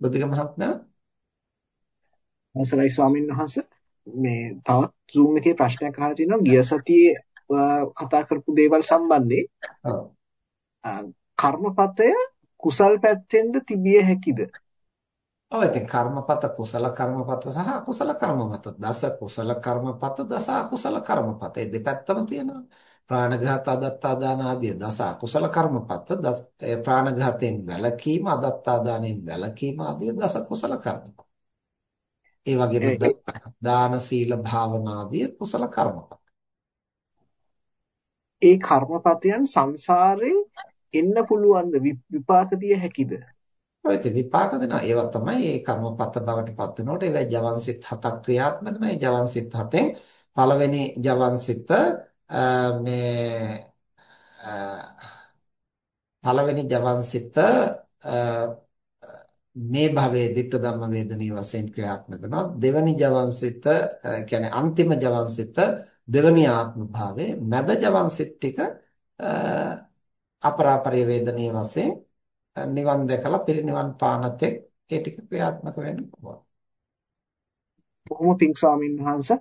බුද්ධික මහත්මයා අවසරයි ස්වාමීන් වහන්සේ. මේ තවත් Zoom එකේ ප්‍රශ්නයක් අහලා තිනවා ගිය සතියේ කතා කරපු දේවල් සම්බන්ධයෙන්. කර්මපතය කුසල් පැත්තෙන්ද තිබිය හැකිද? ඔව් ඉතින් කර්මපත කුසල කර්මපත සහ අකුසල කර්මපත දස කුසල කර්මපත දස අකුසල කර්මපත ඒ දෙපැත්තම තියෙනවා. ප්‍රාණඝාත අදත්තාදාන ආදී දස අකුසල කර්මපත ප්‍රාණඝාතයෙන් වැළකීම අදත්තාදානයෙන් වැළකීම ආදී දස කුසල කර්මපත. ඒ වගේම දාන සීල භාවනා ආදී කුසල කර්මපත. ඒ කර්මපතයන් සංසාරේ එන්න පුළුවන් විපාක දිය හැකිද? ඔය විපාක දෙනවා. ඒවා තමයි ඒ කර්මපත බවට පත් වෙනකොට ඒවා ජවන්සිත හතක් ක්‍රියාත්මක වෙනවා. ඒ ජවන්සිත හතෙන් පළවෙනි ජවන්සිත මේ පළවෙනි ජවන්සිත මේ භවයේ ditta ධම්ම වේදනී වශයෙන් ක්‍රියාත්මක වෙනවා දෙවනි ජවන්සිත කියන්නේ අන්තිම ජවන්සිත දෙවනි ආත්ම භාවයේ මැද ජවන්සිත ටික අපරාපරිය වේදනී වශයෙන් නිවන් දැකලා පිරිනිවන් පානතෙක් ඒ ටික ක්‍රියාත්මක වෙන්න පුළුවන්. බොහොම පිං ස්වාමින් වහන්සේ